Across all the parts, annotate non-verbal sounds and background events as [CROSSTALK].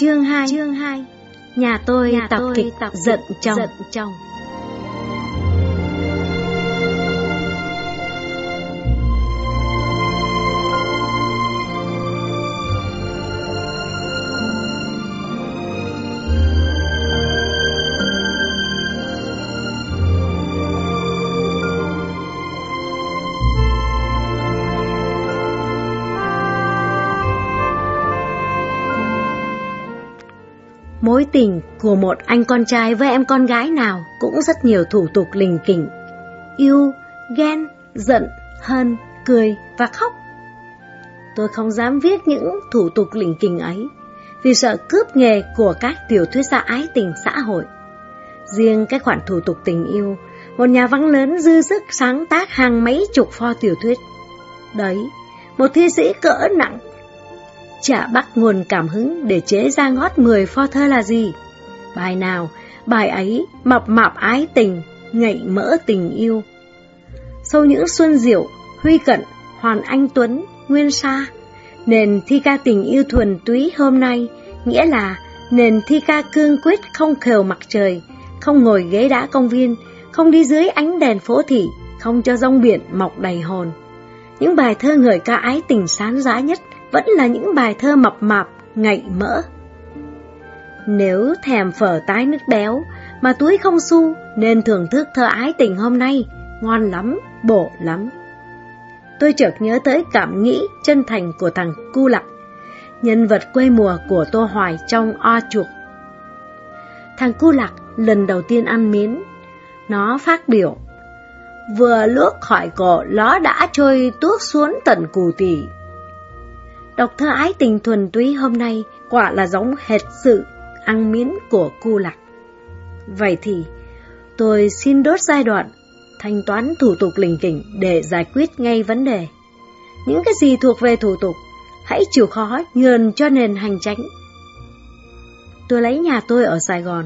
Chương 2 Chương 2 Nhà tôi Nhà tập tôi kịch tập giận chồng. giận chồng. Mối tình của một anh con trai với em con gái nào cũng rất nhiều thủ tục lình kỉnh. Yêu, ghen, giận, hân, cười và khóc. Tôi không dám viết những thủ tục lình kỉnh ấy vì sợ cướp nghề của các tiểu thuyết gia ái tình xã hội. Riêng cái khoản thủ tục tình yêu, một nhà văn lớn dư sức sáng tác hàng mấy chục pho tiểu thuyết. Đấy, một thi sĩ cỡ nặng chả bắt nguồn cảm hứng để chế ra ngót 10 pho thơ là gì. Bài nào, bài ấy mập mạp ái tình, ngậy mỡ tình yêu. Sau những xuân diệu, huy cận, hoàn anh tuấn, nguyên sa, nền thi ca tình yêu thuần túy hôm nay, nghĩa là nền thi ca cương quyết không khều mặt trời, không ngồi ghế đá công viên, không đi dưới ánh đèn phố thị, không cho rong biển mọc đầy hồn. Những bài thơ ngợi ca ái tình sán giá nhất vẫn là những bài thơ mập mạp, ngậy mỡ. Nếu thèm phở tái nước béo, mà túi không xu nên thưởng thức thơ ái tình hôm nay, ngon lắm, bổ lắm. Tôi chợt nhớ tới cảm nghĩ chân thành của thằng Cu Lặc, nhân vật quê mùa của Tô Hoài trong O Chuộc. Thằng Cu Lặc lần đầu tiên ăn miến, nó phát biểu, vừa luốc khỏi cổ nó đã trôi tuốt xuống tận cù tỉ. Đọc thơ ái tình thuần túy hôm nay quả là giống hệt sự ăn miến của cu lạc. Vậy thì, tôi xin đốt giai đoạn thanh toán thủ tục lình kỉnh để giải quyết ngay vấn đề. Những cái gì thuộc về thủ tục, hãy chịu khó nhường cho nền hành tránh. Tôi lấy nhà tôi ở Sài Gòn,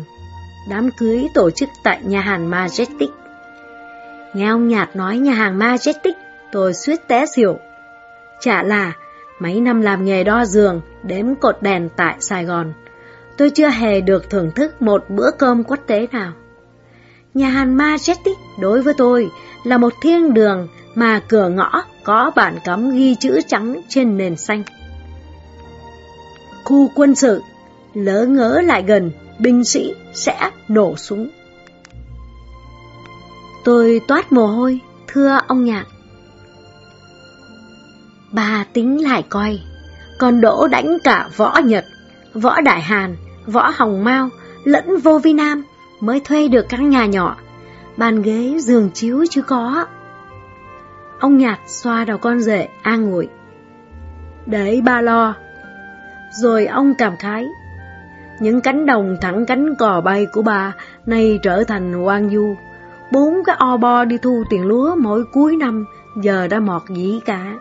đám cưới tổ chức tại nhà hàng Majestic. Nghe ông Nhạt nói nhà hàng Majestic, tôi suýt té xỉu. Chả là mấy năm làm nghề đo giường, đếm cột đèn tại Sài Gòn. Tôi chưa hề được thưởng thức một bữa cơm quốc tế nào. Nhà hàng Majestic đối với tôi là một thiên đường mà cửa ngõ có bản cấm ghi chữ trắng trên nền xanh. Khu quân sự, lỡ ngỡ lại gần, binh sĩ sẽ nổ súng. Tôi toát mồ hôi, thưa ông nhạc. Bà tính lại coi, còn đỗ đánh cả võ Nhật, võ Đại Hàn, võ Hồng Mao, lẫn vô vi Nam mới thuê được căn nhà nhỏ, bàn ghế giường chiếu chứ có. Ông nhạt xoa đầu con rể an ngụy. Để ba lo. Rồi ông cảm khái. Những cánh đồng thẳng cánh cò bay của bà nay trở thành hoang du. Bốn cái o bo đi thu tiền lúa mỗi cuối năm giờ đã mọt dĩ cả.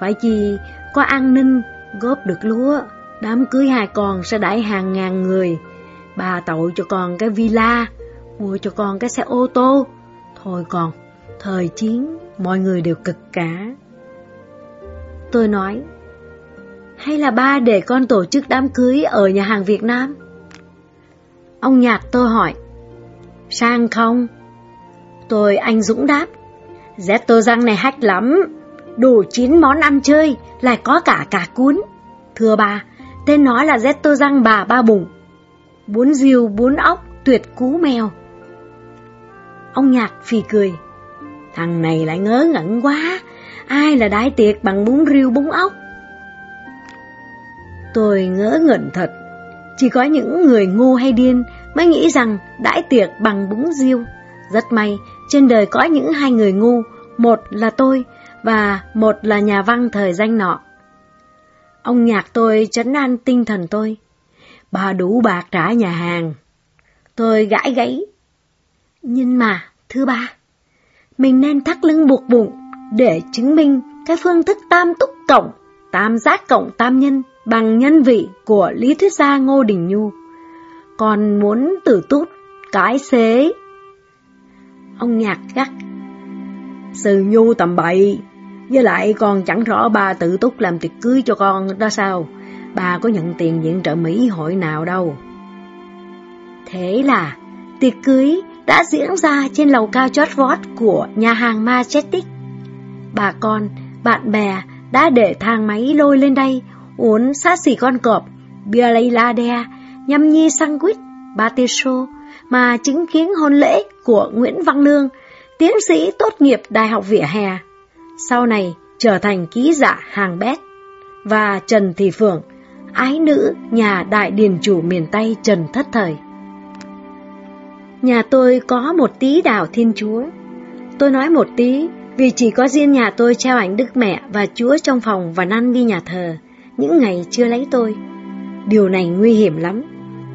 Phải chi có an ninh góp được lúa, đám cưới hai con sẽ đãi hàng ngàn người. Bà tội cho con cái villa, mua cho con cái xe ô tô. Thôi con, thời chiến mọi người đều cực cả. Tôi nói, hay là ba để con tổ chức đám cưới ở nhà hàng Việt Nam? Ông nhạc tôi hỏi, sang không? Tôi anh Dũng đáp, Zét tô răng này hách lắm, đủ 9 món ăn chơi, lại có cả cả cuốn. Thưa bà, tên nó là Zét tô răng bà ba bụng, bún riêu bún ốc tuyệt cú mèo. Ông nhạc phì cười, thằng này lại ngớ ngẩn quá, ai là đái tiệc bằng bún riêu bún ốc? Tôi ngỡ ngẩn thật, chỉ có những người ngu hay điên mới nghĩ rằng đãi tiệc bằng bún riêu. Rất may, trên đời có những hai người ngu, một là tôi và một là nhà văn thời danh nọ. Ông nhạc tôi chấn an tinh thần tôi. Bà đủ bạc trả nhà hàng. Tôi gãi gãy. Nhưng mà, thưa bà, mình nên thắt lưng buộc bụng để chứng minh cái phương thức tam túc cộng, tam giác cộng tam nhân bằng nhân vị của lý thuyết gia Ngô Đình Nhu. Còn muốn tử tút, cái xế. Ông nhạc gắt. Sư Nhu tầm bậy, với lại con chẳng rõ bà tự túc làm tiệc cưới cho con đó sao. bà có nhận tiền viện trợ Mỹ hội nào đâu. Thế là tiệc cưới đã diễn ra trên lầu cao chót vót của nhà hàng Majestic. Bà con, bạn bè đã để thang máy lôi lên đây, uống sát xỉ con cọp, bia lây la đe, nhâm nhi sandwich, pate show, mà chứng kiến hôn lễ của Nguyễn Văn Lương, tiến sĩ tốt nghiệp Đại học Vỉa Hè. Sau này trở thành ký giả hàng bét. Và Trần Thị Phượng, ái nữ nhà đại điền chủ miền Tây Trần Thất Thời. Nhà tôi có một tí đảo Thiên Chúa. Tôi nói một tí vì chỉ có riêng nhà tôi treo ảnh Đức Mẹ và Chúa trong phòng và năn đi nhà thờ những ngày chưa lấy tôi. Điều này nguy hiểm lắm.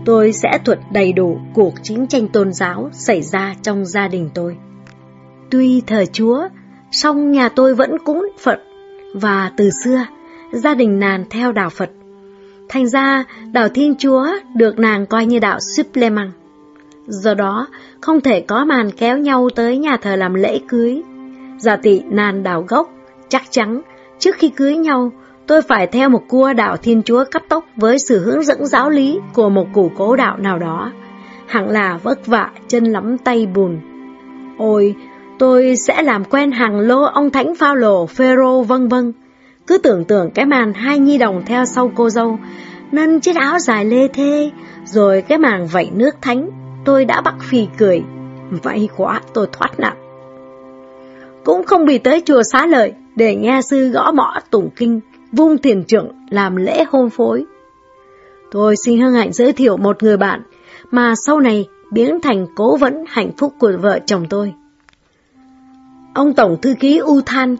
Tôi sẽ thuật đầy đủ cuộc chiến tranh tôn giáo xảy ra trong gia đình tôi. Tuy thờ Chúa, song nhà tôi vẫn cúng Phật và từ xưa gia đình nàng theo đạo Phật. Thành ra đạo Thiên Chúa được nàng coi như đạo supplement. Do đó, không thể có màn kéo nhau tới nhà thờ làm lễ cưới. Giả tỷ nàn đạo gốc, chắc chắn, trước khi cưới nhau, tôi phải theo một cua đạo Thiên Chúa cấp tốc với sự hướng dẫn giáo lý của một cụ cố đạo nào đó. Hẳn là vất vả chân lắm tay bùn. Ôi, tôi sẽ làm quen hàng lô ông thánh phao lồ, phêrô vân vân. Cứ tưởng tượng cái màn hai nhi đồng theo sau cô dâu, nâng chiếc áo dài lê thê, rồi cái màn vẩy nước thánh tôi đã bắt phì cười. Vậy quá tôi thoát nạn. Cũng không bị tới chùa xá lợi để nghe sư gõ mõ tụng kinh, vung tiền trưởng làm lễ hôn phối. Tôi xin hân hạnh giới thiệu một người bạn mà sau này biến thành cố vấn hạnh phúc của vợ chồng tôi. Ông Tổng Thư ký U Than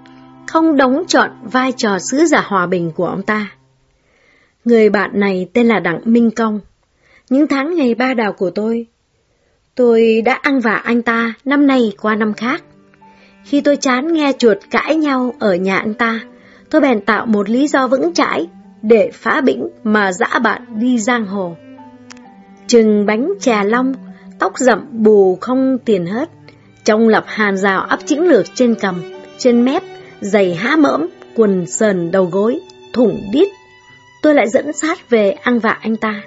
không đóng trọn vai trò sứ giả hòa bình của ông ta. Người bạn này tên là Đặng Minh Công. Những tháng ngày ba đào của tôi, Tôi đã ăn vạ anh ta năm nay qua năm khác. Khi tôi chán nghe chuột cãi nhau ở nhà anh ta, tôi bèn tạo một lý do vững chãi để phá bĩnh mà dã bạn đi giang hồ. Trừng bánh trà long, tóc rậm bù không tiền hết, trong lập hàn rào ấp chiến lược trên cầm, trên mép, giày há mỡm, quần sờn đầu gối, thủng đít. Tôi lại dẫn sát về ăn vạ anh ta.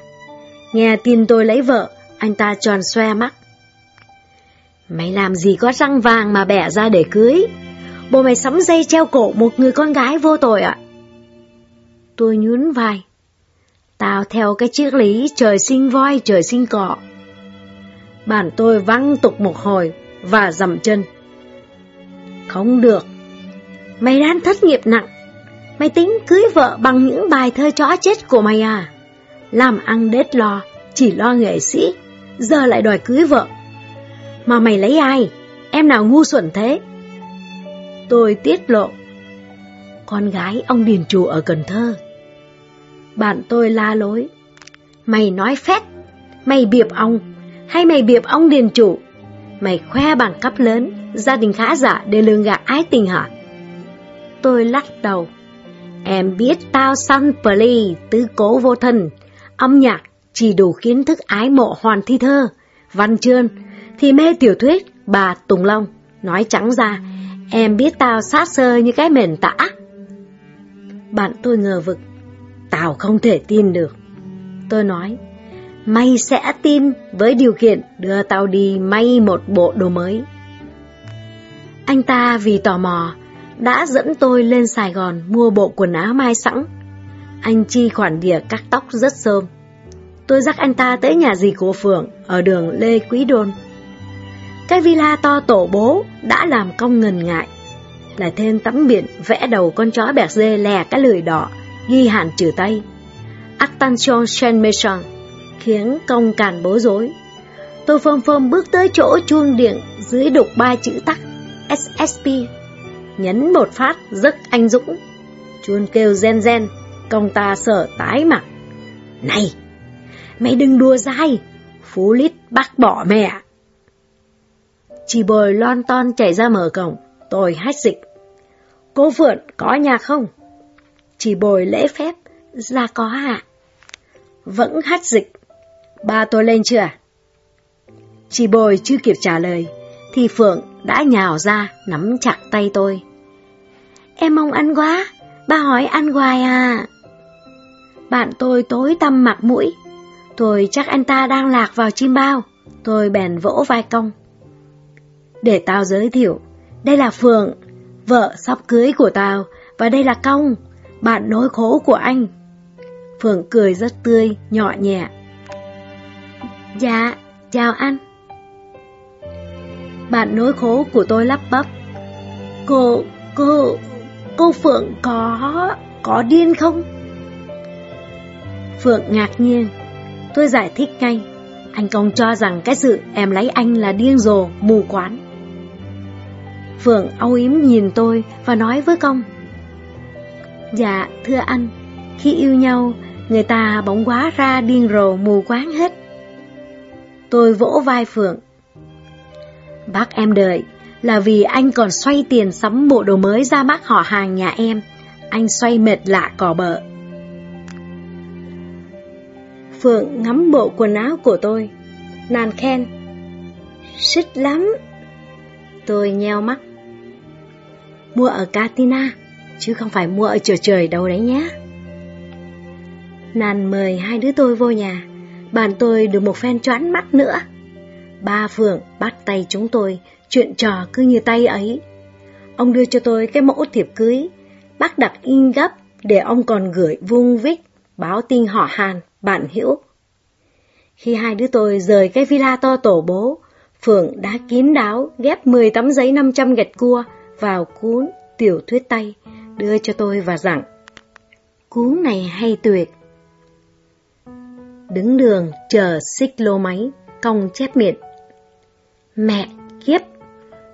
Nghe tin tôi lấy vợ, anh ta tròn xoe mắt. Mày làm gì có răng vàng mà bẻ ra để cưới? Bộ mày sắm dây treo cổ một người con gái vô tội ạ. Tôi nhún vai. Tao theo cái triết lý trời sinh voi trời sinh cọ. Bản tôi văng tục một hồi và dầm chân. Không được. Mày đang thất nghiệp nặng. Mày tính cưới vợ bằng những bài thơ chó chết của mày à? Làm ăn đết lo, chỉ lo nghệ sĩ giờ lại đòi cưới vợ. Mà mày lấy ai? Em nào ngu xuẩn thế? Tôi tiết lộ. Con gái ông Điền Chủ ở Cần Thơ. Bạn tôi la lối. Mày nói phét, mày biệp ông, hay mày biệp ông Điền Chủ? Mày khoe bằng cấp lớn, gia đình khá giả để lường gạt ái tình hả? Tôi lắc đầu. Em biết tao săn play, tứ cố vô thần, âm nhạc chỉ đủ kiến thức ái mộ hoàn thi thơ, văn chương, thì mê tiểu thuyết bà Tùng Long. Nói trắng ra, em biết tao sát sơ như cái mền tã. Bạn tôi ngờ vực, tao không thể tin được. Tôi nói, mày sẽ tin với điều kiện đưa tao đi may một bộ đồ mới. Anh ta vì tò mò, đã dẫn tôi lên Sài Gòn mua bộ quần áo mai sẵn. Anh chi khoản đỉa cắt tóc rất sơm. Tôi dắt anh ta tới nhà dì của Phượng ở đường Lê Quý Đôn. Cái villa to tổ bố đã làm công ngần ngại. Lại thêm tấm biển vẽ đầu con chó bẹt dê lè cái lưỡi đỏ, ghi hạn trừ tay. Attention Saint Maison khiến công càn bối rối. Tôi phơm phơm bước tới chỗ chuông điện dưới đục ba chữ tắt SSP. Nhấn một phát rất anh dũng. Chuông kêu gen gen, công ta sợ tái mặt. Này! Mày đừng đùa dai, Phú Lít bác bỏ mẹ. Chị bồi lon ton chạy ra mở cổng, tôi hách dịch. Cô Phượng có nhà không? Chị bồi lễ phép, ra có hạ, Vẫn hách dịch. Ba tôi lên chưa? Chị bồi chưa kịp trả lời, thì Phượng đã nhào ra nắm chặt tay tôi. Em mong ăn quá, ba hỏi ăn hoài à. Bạn tôi tối tăm mặt mũi. Tôi chắc anh ta đang lạc vào chim bao. Tôi bèn vỗ vai công. Để tao giới thiệu, đây là Phượng, vợ sắp cưới của tao, và đây là Công, bạn nối khố của anh. Phượng cười rất tươi, nhỏ nhẹ. Dạ, chào anh. Bạn nối khố của tôi lắp bắp. Cô, cô, cô Phượng có, có điên không? Phượng ngạc nhiên. Tôi giải thích ngay. Anh Công cho rằng cái sự em lấy anh là điên rồ, mù quán. Phượng âu yếm nhìn tôi và nói với Công. Dạ, thưa anh, khi yêu nhau, người ta bỗng quá ra điên rồ mù quáng hết. Tôi vỗ vai Phượng. Bác em đợi, là vì anh còn xoay tiền sắm bộ đồ mới ra mắt họ hàng nhà em. Anh xoay mệt lạ cỏ bợ. Phượng ngắm bộ quần áo của tôi. Nàng khen. Xích lắm. Tôi nheo mắt. Mua ở Katina, chứ không phải mua ở chợ trời đâu đấy nhé. Nàng mời hai đứa tôi vô nhà. Bàn tôi được một phen choãn mắt nữa. Ba Phượng bắt tay chúng tôi, chuyện trò cứ như tay ấy. Ông đưa cho tôi cái mẫu thiệp cưới, bác đặt in gấp để ông còn gửi vung vích, báo tin họ Hàn, bạn hiểu. Khi hai đứa tôi rời cái villa to tổ bố, Phượng đã kín đáo ghép 10 tấm giấy 500 gạch cua vào cuốn tiểu thuyết tay, đưa cho tôi và rằng Cuốn này hay tuyệt. Đứng đường chờ xích lô máy, cong chép miệng. Mẹ, kiếp,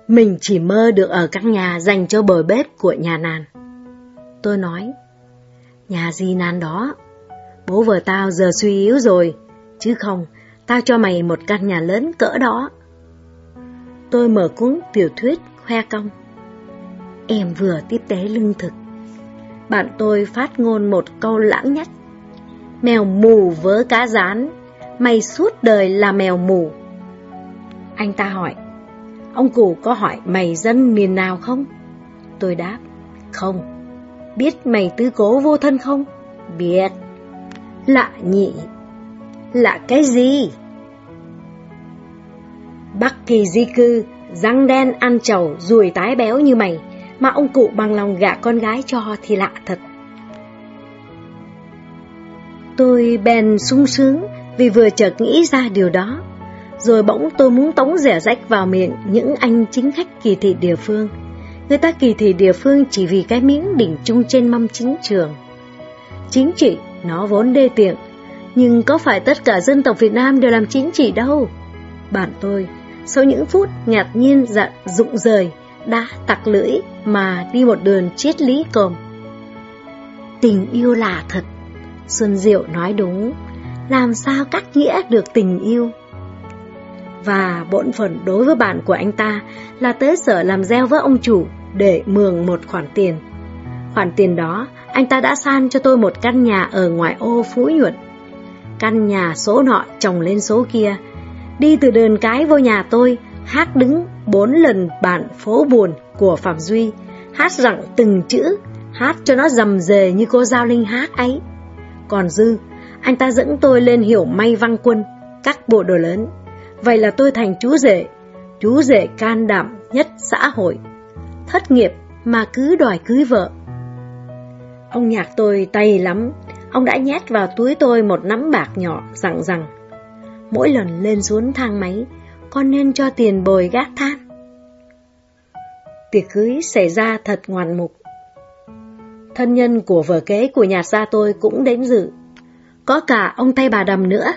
mình chỉ mơ được ở căn nhà dành cho bờ bếp của nhà nàn. Tôi nói, nhà gì nàn đó? Bố vợ tao giờ suy yếu rồi, chứ không, tao cho mày một căn nhà lớn cỡ đó. Tôi mở cuốn tiểu thuyết khoe cong. Em vừa tiếp tế lương thực. Bạn tôi phát ngôn một câu lãng nhách Mèo mù vớ cá rán, mày suốt đời là mèo mù. Anh ta hỏi, ông cụ có hỏi mày dân miền nào không? Tôi đáp, không. Biết mày tứ cố vô thân không? Biết. Lạ nhị. Lạ cái gì? Bắc kỳ di cư, răng đen ăn trầu, ruồi tái béo như mày, mà ông cụ bằng lòng gả con gái cho thì lạ thật. Tôi bèn sung sướng vì vừa chợt nghĩ ra điều đó. Rồi bỗng tôi muốn tống rẻ rách vào miệng những anh chính khách kỳ thị địa phương. Người ta kỳ thị địa phương chỉ vì cái miếng đỉnh chung trên mâm chính trường. Chính trị, nó vốn đê tiện, nhưng có phải tất cả dân tộc Việt Nam đều làm chính trị đâu. Bạn tôi, sau những phút ngạc nhiên dặn rụng rời, đã tặc lưỡi mà đi một đường triết lý cồm. Tình yêu là thật, Xuân Diệu nói đúng, làm sao cắt nghĩa được tình yêu. Và bổn phận đối với bạn của anh ta là tới sở làm gieo với ông chủ để mường một khoản tiền. Khoản tiền đó, anh ta đã san cho tôi một căn nhà ở ngoại ô Phú Nhuận. Căn nhà số nọ chồng lên số kia. Đi từ đền cái vô nhà tôi, hát đứng bốn lần bản phố buồn của Phạm Duy, hát rằng từng chữ, hát cho nó rầm rề như cô Giao Linh hát ấy. Còn Dư, anh ta dẫn tôi lên hiểu may văn quân, các bộ đồ lớn. Vậy là tôi thành chú rể, chú rể can đảm nhất xã hội. Thất nghiệp mà cứ đòi cưới vợ. Ông nhạc tôi tay lắm, ông đã nhét vào túi tôi một nắm bạc nhỏ rằng rằng mỗi lần lên xuống thang máy, con nên cho tiền bồi gác than. Tiệc cưới xảy ra thật ngoạn mục. Thân nhân của vợ kế của nhà gia tôi cũng đến dự. Có cả ông tay bà đầm nữa.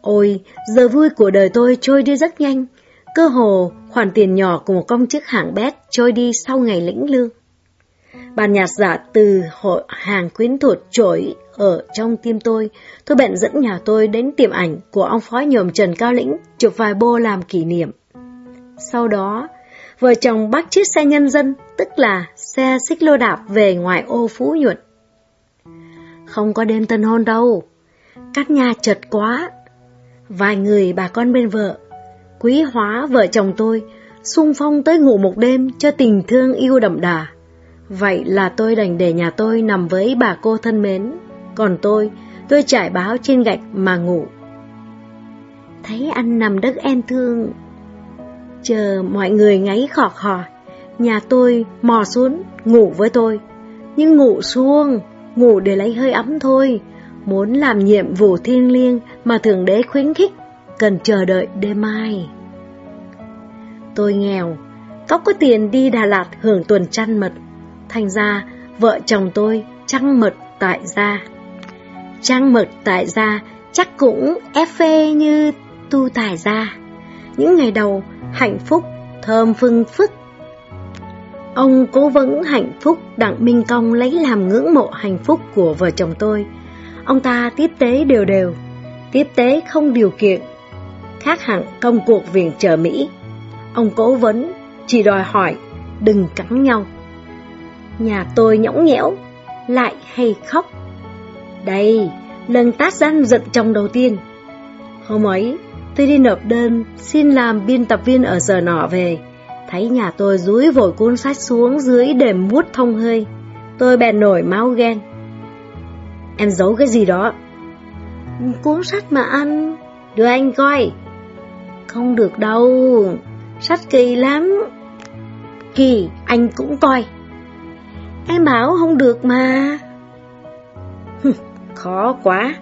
Ôi, giờ vui của đời tôi trôi đi rất nhanh. Cơ hồ, khoản tiền nhỏ của một công chức hạng bét trôi đi sau ngày lĩnh lương. Bàn nhạc giả từ hội hàng quyến thuật trỗi ở trong tim tôi, tôi bèn dẫn nhà tôi đến tiệm ảnh của ông phó nhồm Trần Cao Lĩnh chụp vài bô làm kỷ niệm. Sau đó, vợ chồng bắt chiếc xe nhân dân, tức là xe xích lô đạp về ngoài ô Phú Nhuận. Không có đêm tân hôn đâu, các nhà chật quá. Vài người bà con bên vợ, quý hóa vợ chồng tôi, sung phong tới ngủ một đêm cho tình thương yêu đậm đà. Vậy là tôi đành để nhà tôi nằm với bà cô thân mến. Còn tôi, tôi trải báo trên gạch mà ngủ. Thấy anh nằm đất em thương. Chờ mọi người ngáy khò khò, nhà tôi mò xuống ngủ với tôi. Nhưng ngủ xuông, ngủ để lấy hơi ấm thôi. Muốn làm nhiệm vụ thiêng liêng mà Thượng Đế khuyến khích, cần chờ đợi đêm mai. Tôi nghèo, Cóc có tiền đi Đà Lạt hưởng tuần trăng mật. Thành ra, vợ chồng tôi trăng mật tại gia. Trăng mật tại gia chắc cũng ép phê như tu tài gia. Những ngày đầu, hạnh phúc, thơm phưng phức. Ông cố vấn hạnh phúc Đặng Minh Công lấy làm ngưỡng mộ hạnh phúc của vợ chồng tôi. Ông ta tiếp tế đều đều, tiếp tế không điều kiện, khác hẳn công cuộc viện trợ Mỹ. Ông cố vấn chỉ đòi hỏi đừng cắn nhau. Nhà tôi nhõng nhẽo, lại hay khóc. Đây, lần tát gian giận chồng đầu tiên. Hôm ấy, tôi đi nộp đơn xin làm biên tập viên ở giờ nọ về. Thấy nhà tôi rúi vội cuốn sách xuống dưới để mút thông hơi. Tôi bèn nổi máu ghen. Em giấu cái gì đó? Cuốn sách mà anh... Đưa anh coi. Không được đâu, sách kỳ lắm. Kỳ, anh cũng coi. Em bảo không được mà. [LAUGHS] Khó quá.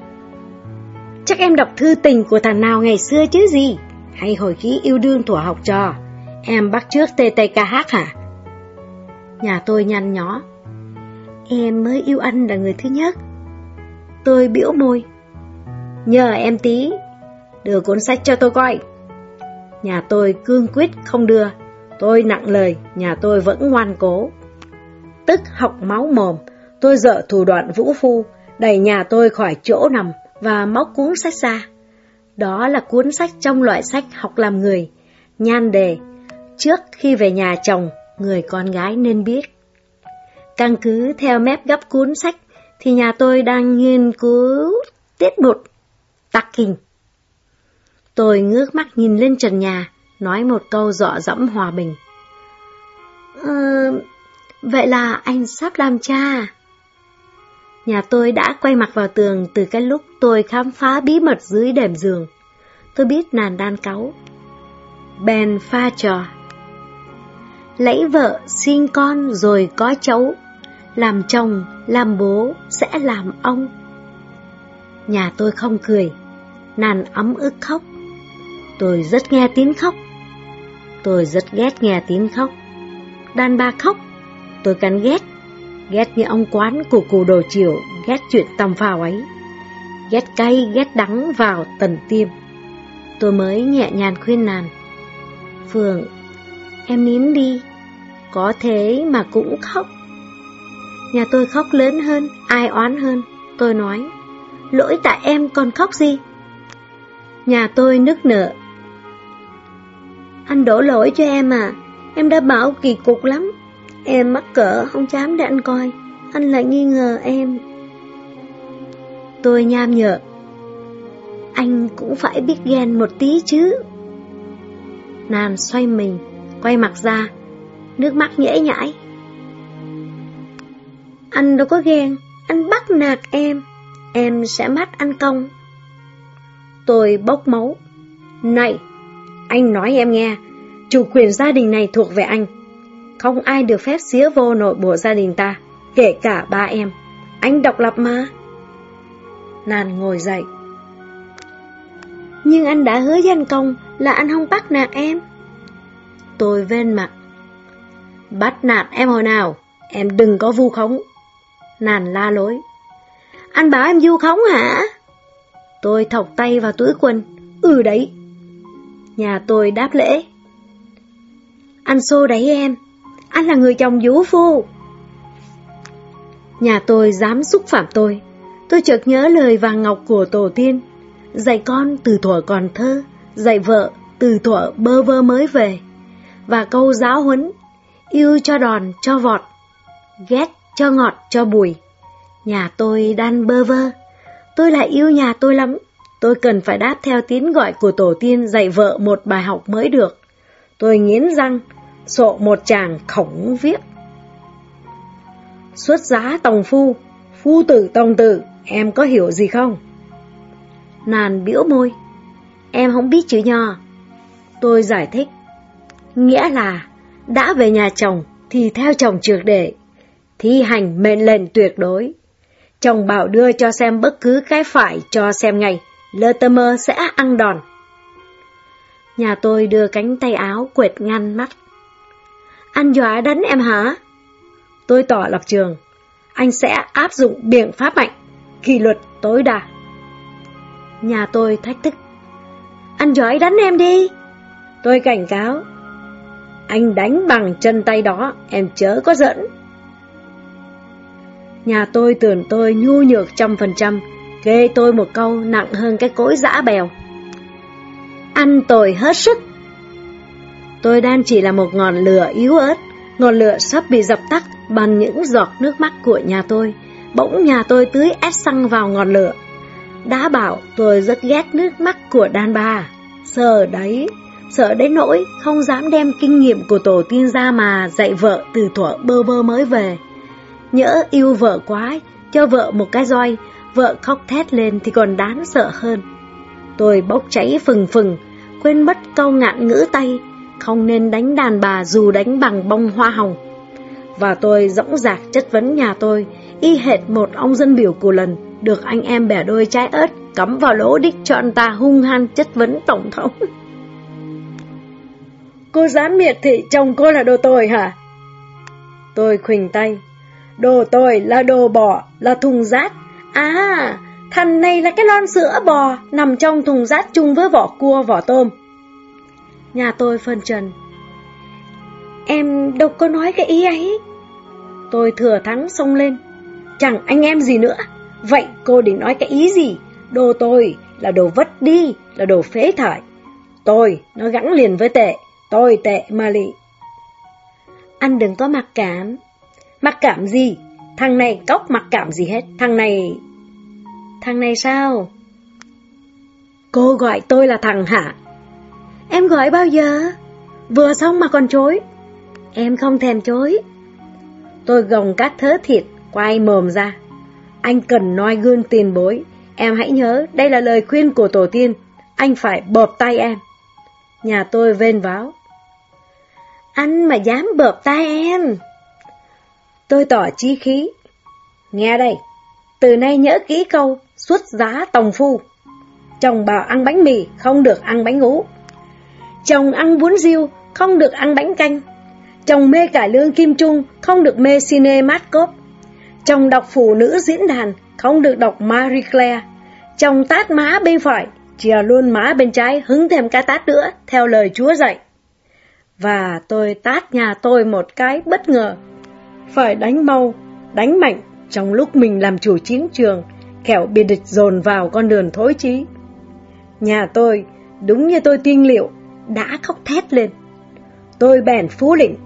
Chắc em đọc thư tình của thằng nào ngày xưa chứ gì? Hay hồi ký yêu đương thủa học trò? Em bắt trước TTKH hả? Nhà tôi nhăn nhó. Em mới yêu anh là người thứ nhất. Tôi biểu môi. Nhờ em tí, đưa cuốn sách cho tôi coi. Nhà tôi cương quyết không đưa. Tôi nặng lời, nhà tôi vẫn ngoan cố. Tức học máu mồm, tôi dở thủ đoạn vũ phu, đẩy nhà tôi khỏi chỗ nằm và móc cuốn sách ra. Đó là cuốn sách trong loại sách học làm người, nhan đề, trước khi về nhà chồng, người con gái nên biết. Căn cứ theo mép gấp cuốn sách, thì nhà tôi đang nghiên cứu tiết một tạc kinh. Tôi ngước mắt nhìn lên trần nhà, nói một câu dọ dẫm hòa bình. Ờ, vậy là anh sắp làm cha. À? Nhà tôi đã quay mặt vào tường từ cái lúc tôi khám phá bí mật dưới đệm giường. Tôi biết nàng đan cáu. Bèn pha trò. Lấy vợ, sinh con rồi có cháu. Làm chồng, làm bố, sẽ làm ông. Nhà tôi không cười. Nàng ấm ức khóc. Tôi rất nghe tiếng khóc. Tôi rất ghét nghe tiếng khóc. Đàn bà khóc, tôi cắn ghét. Ghét như ông quán của cụ đồ chiều, ghét chuyện tầm phào ấy. Ghét cay, ghét đắng vào tần tiêm. Tôi mới nhẹ nhàng khuyên nàng. Phượng, em nín đi. Có thế mà cũng khóc. Nhà tôi khóc lớn hơn, ai oán hơn. Tôi nói, lỗi tại em còn khóc gì? Nhà tôi nức nở, anh đổ lỗi cho em à, em đã bảo kỳ cục lắm. Em mắc cỡ, không dám để anh coi, anh lại nghi ngờ em. Tôi nham nhở. Anh cũng phải biết ghen một tí chứ. Nam xoay mình, quay mặt ra, nước mắt nhễ nhãi. Anh đâu có ghen, anh bắt nạt em, em sẽ mắt anh công. Tôi bốc máu. Này, anh nói em nghe, chủ quyền gia đình này thuộc về anh. Không ai được phép xía vô nội bộ gia đình ta, kể cả ba em. Anh độc lập mà. Nàn ngồi dậy. Nhưng anh đã hứa danh công là anh không bắt nạt em. Tôi ven mặt. Bắt nạt em hồi nào, em đừng có vu khống. Nàn la lối. Anh bảo em vu khống hả? Tôi thọc tay vào túi quần. Ừ đấy, Nhà tôi đáp lễ. Anh xô đẩy em, anh là người chồng vũ phu. Nhà tôi dám xúc phạm tôi. Tôi chợt nhớ lời vàng ngọc của tổ tiên. Dạy con từ thuở còn thơ, dạy vợ từ thuở bơ vơ mới về. Và câu giáo huấn, yêu cho đòn cho vọt, ghét cho ngọt cho bùi. Nhà tôi đang bơ vơ, tôi lại yêu nhà tôi lắm. Tôi cần phải đáp theo tiếng gọi của tổ tiên dạy vợ một bài học mới được. Tôi nghiến răng, sộ một chàng khổng viết. Xuất giá tòng phu, phu tử tòng tử, em có hiểu gì không? Nàn biểu môi. Em không biết chữ nho. Tôi giải thích. Nghĩa là, đã về nhà chồng thì theo chồng trượt để, thi hành mệnh lệnh tuyệt đối. Chồng bảo đưa cho xem bất cứ cái phải cho xem ngay, lơ tơ mơ sẽ ăn đòn. Nhà tôi đưa cánh tay áo quệt ngăn mắt. Anh dọa đánh em hả? Tôi tỏ lập trường. Anh sẽ áp dụng biện pháp mạnh, kỷ luật tối đa. Nhà tôi thách thức. Anh giỏi đánh em đi. Tôi cảnh cáo. Anh đánh bằng chân tay đó, em chớ có giỡn. Nhà tôi tưởng tôi nhu nhược trăm phần trăm, ghê tôi một câu nặng hơn cái cối dã bèo. Ăn tôi hết sức. Tôi đang chỉ là một ngọn lửa yếu ớt, ngọn lửa sắp bị dập tắt bằng những giọt nước mắt của nhà tôi. Bỗng nhà tôi tưới ép xăng vào ngọn lửa. Đã bảo tôi rất ghét nước mắt của đàn bà. Sợ đấy, sợ đến nỗi không dám đem kinh nghiệm của tổ tiên ra mà dạy vợ từ thuở bơ bơ mới về. Nhỡ yêu vợ quá, cho vợ một cái roi, vợ khóc thét lên thì còn đáng sợ hơn. Tôi bốc cháy phừng phừng, quên mất câu ngạn ngữ tay, không nên đánh đàn bà dù đánh bằng bông hoa hồng. Và tôi dõng dạc chất vấn nhà tôi, y hệt một ông dân biểu của lần, được anh em bẻ đôi trái ớt, cắm vào lỗ đích cho anh ta hung hăng chất vấn tổng thống. [LAUGHS] Cô dám miệt thị chồng cô là đồ tồi hả? Tôi khuỳnh tay. Đồ tồi là đồ bỏ là thùng rác. À, thằng này là cái lon sữa bò nằm trong thùng rác chung với vỏ cua vỏ tôm. Nhà tôi phân trần. Em đâu có nói cái ý ấy. Tôi thừa thắng xông lên. Chẳng anh em gì nữa. Vậy cô định nói cái ý gì? Đồ tôi là đồ vất đi, là đồ phế thải. Tôi, nó gắn liền với tệ. Tôi tệ mà lị. Anh đừng có mặc cảm. Mặc cảm gì? Thằng này cóc mặc cảm gì hết. Thằng này... Thằng này sao? Cô gọi tôi là thằng hả? Em gọi bao giờ? Vừa xong mà còn chối. Em không thèm chối. Tôi gồng các thớ thịt, quay mồm ra. Anh cần noi gương tiền bối. Em hãy nhớ, đây là lời khuyên của tổ tiên. Anh phải bợp tay em. Nhà tôi vên váo. Anh mà dám bợp tay em. Tôi tỏ chí khí. Nghe đây, từ nay nhớ kỹ câu xuất giá tòng phu. Chồng bảo ăn bánh mì, không được ăn bánh ngũ. Chồng ăn bún riêu, không được ăn bánh canh. Chồng mê cải lương kim trung, không được mê cine mát cốp. Chồng đọc phụ nữ diễn đàn, không được đọc Marie Claire. Chồng tát má bên phải, chìa luôn má bên trái, hứng thêm cái tát nữa, theo lời Chúa dạy. Và tôi tát nhà tôi một cái bất ngờ. Phải đánh mau, đánh mạnh trong lúc mình làm chủ chiến trường, kẻo bị địch dồn vào con đường thối chí. Nhà tôi, đúng như tôi tiên liệu, đã khóc thét lên. Tôi bèn phú lĩnh.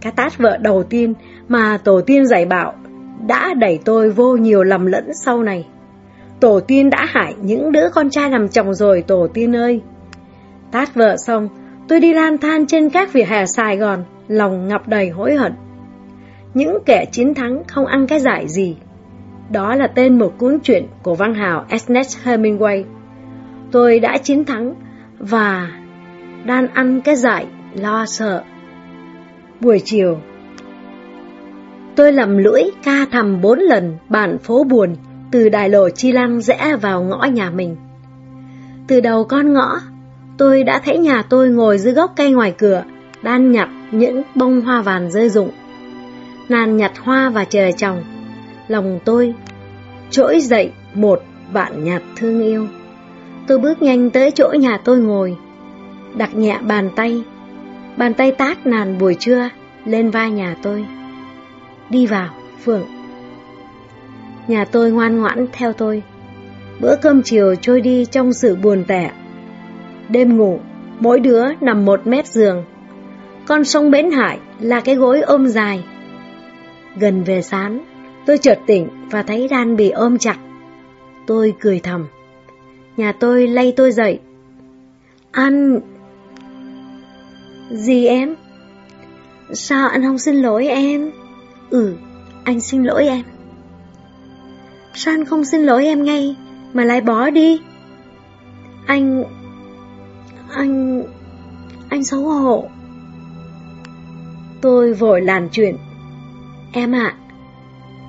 Cái tát vợ đầu tiên mà tổ tiên dạy bảo đã đẩy tôi vô nhiều lầm lẫn sau này. Tổ tiên đã hại những đứa con trai nằm chồng rồi tổ tiên ơi. Tát vợ xong, tôi đi lang than trên các vỉa hè Sài Gòn, lòng ngập đầy hối hận. Những kẻ chiến thắng không ăn cái giải gì. Đó là tên một cuốn truyện của văn hào Ernest Hemingway. Tôi đã chiến thắng và đang ăn cái dại lo sợ. Buổi chiều, tôi lầm lũi ca thầm bốn lần bản phố buồn từ đài lộ chi lăng rẽ vào ngõ nhà mình. Từ đầu con ngõ, tôi đã thấy nhà tôi ngồi dưới gốc cây ngoài cửa, đang nhặt những bông hoa vàng rơi rụng. Nàn nhặt hoa và chờ chồng, lòng tôi trỗi dậy một bạn nhặt thương yêu. Tôi bước nhanh tới chỗ nhà tôi ngồi, đặt nhẹ bàn tay, bàn tay tát nàn buổi trưa lên vai nhà tôi. Đi vào, Phượng. Nhà tôi ngoan ngoãn theo tôi. Bữa cơm chiều trôi đi trong sự buồn tẻ. Đêm ngủ, mỗi đứa nằm một mét giường. Con sông Bến Hải là cái gối ôm dài. Gần về sáng, tôi chợt tỉnh và thấy Đan bị ôm chặt. Tôi cười thầm. Nhà tôi lay tôi dậy. Anh... Gì em? Sao anh không xin lỗi em? Ừ, anh xin lỗi em. Sao anh không xin lỗi em ngay, mà lại bỏ đi? Anh... Anh... Anh xấu hổ. Tôi vội làm chuyện. Em ạ,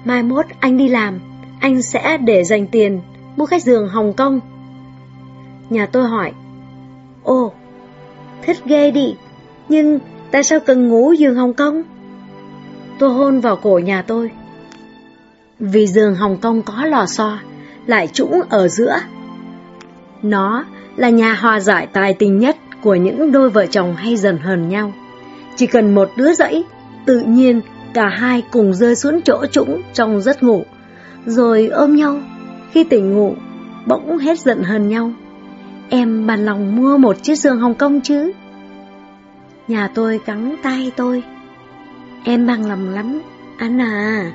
mai mốt anh đi làm, anh sẽ để dành tiền mua khách giường Hồng Kông. Nhà tôi hỏi, Ồ, thích ghê đi, nhưng tại sao cần ngủ giường Hồng Kông? Tôi hôn vào cổ nhà tôi. Vì giường Hồng Kông có lò xo, lại trũng ở giữa. Nó là nhà hòa giải tài tình nhất của những đôi vợ chồng hay dần hờn nhau. Chỉ cần một đứa dẫy, tự nhiên cả hai cùng rơi xuống chỗ trũng trong giấc ngủ, rồi ôm nhau. Khi tỉnh ngủ, bỗng hết giận hờn nhau. Em bàn lòng mua một chiếc giường Hồng Kông chứ? Nhà tôi cắn tay tôi. Em bằng lòng lắm, anh à.